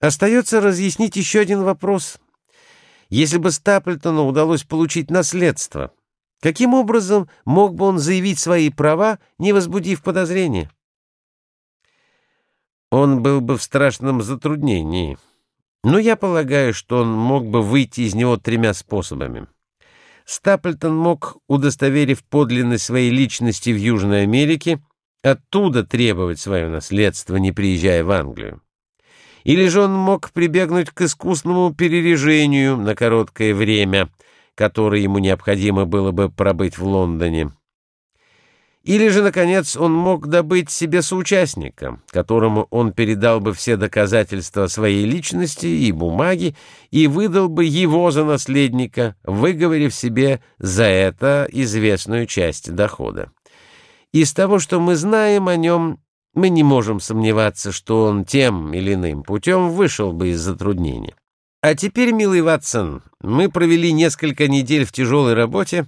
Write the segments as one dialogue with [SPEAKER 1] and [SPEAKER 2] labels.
[SPEAKER 1] Остается разъяснить еще один вопрос. Если бы Стаплтону удалось получить наследство, каким образом мог бы он заявить свои права, не возбудив подозрения? Он был бы в страшном затруднении. Но я полагаю, что он мог бы выйти из него тремя способами. Стаплтон мог, удостоверив подлинность своей личности в Южной Америке, оттуда требовать свое наследство, не приезжая в Англию. Или же он мог прибегнуть к искусному перережению на короткое время, которое ему необходимо было бы пробыть в Лондоне. Или же, наконец, он мог добыть себе соучастника, которому он передал бы все доказательства своей личности и бумаги и выдал бы его за наследника, выговорив себе за это известную часть дохода. Из того, что мы знаем о нем, мы не можем сомневаться, что он тем или иным путем вышел бы из затруднения. А теперь, милый Ватсон, мы провели несколько недель в тяжелой работе,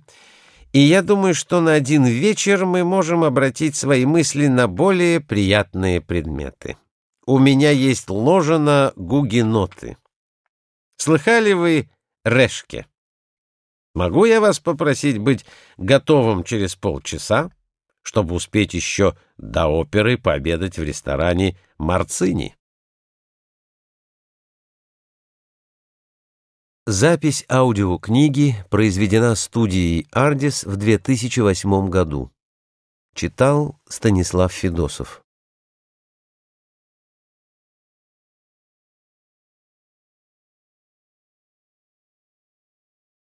[SPEAKER 1] и я думаю, что на один вечер мы можем обратить свои мысли на более приятные предметы. У меня есть ложено гугеноты. Слыхали вы решке? Могу я вас попросить быть готовым через полчаса, чтобы успеть еще до оперы пообедать в ресторане «Марцини»?
[SPEAKER 2] Запись аудиокниги произведена студией «Ардис» в 2008 году. Читал Станислав Федосов.